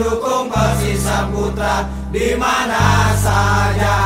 pendukung Persisam Putra di mana saja.